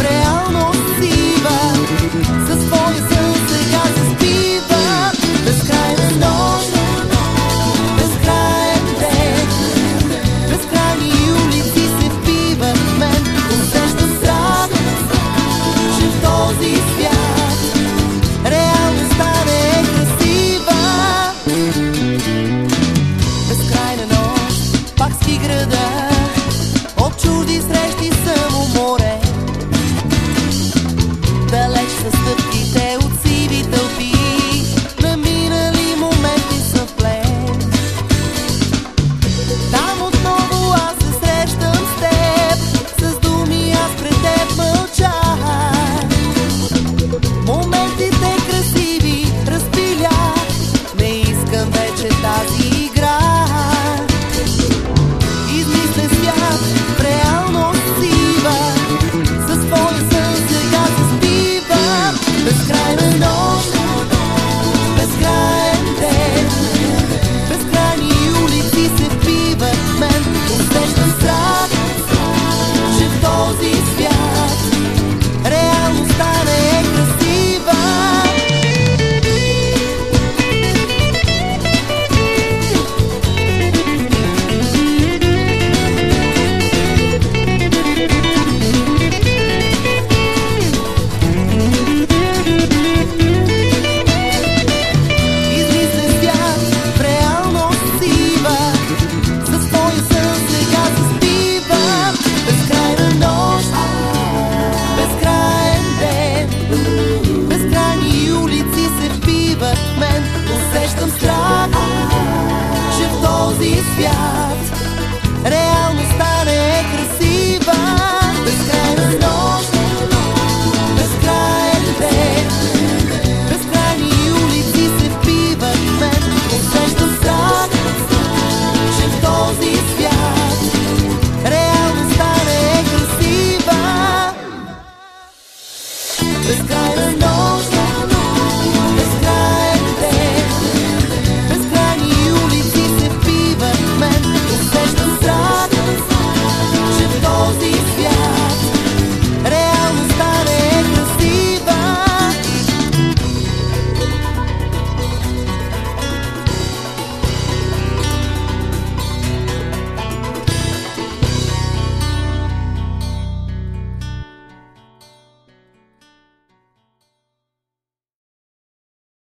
Реалност сива, със своя сън сега заспива. Безкрайна нощ, безкрайен ден, безкрайни улици се впиват в мен. Усещам в този свят реалността не е. Безкрайна нощ, пак спи града Реалността не е красива. Безкрайна нощ Безкрайен ден. Безкрайни улици се впиват в мен. Усещам страх Че в този свят Реалността не е красива. Безкрайен